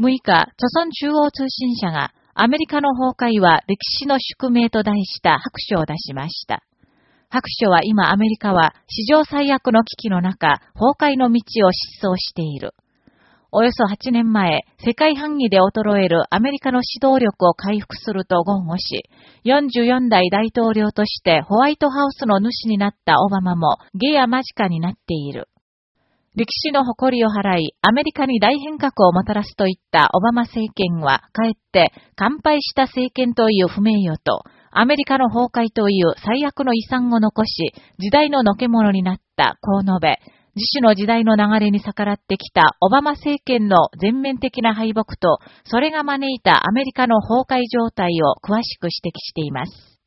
6日、朝鮮中央通信社がアメリカの崩壊は歴史の宿命と題した白書を出しました。白書は今アメリカは史上最悪の危機の中、崩壊の道を失踪している。およそ8年前、世界範囲で衰えるアメリカの指導力を回復すると豪語し、44代大統領としてホワイトハウスの主になったオバマもゲや間近になっている。歴史の誇りを払い、アメリカに大変革をもたらすといったオバマ政権は、かえって乾杯した政権という不名誉と、アメリカの崩壊という最悪の遺産を残し、時代ののけ者になった、こう述べ、自主の時代の流れに逆らってきたオバマ政権の全面的な敗北と、それが招いたアメリカの崩壊状態を詳しく指摘しています。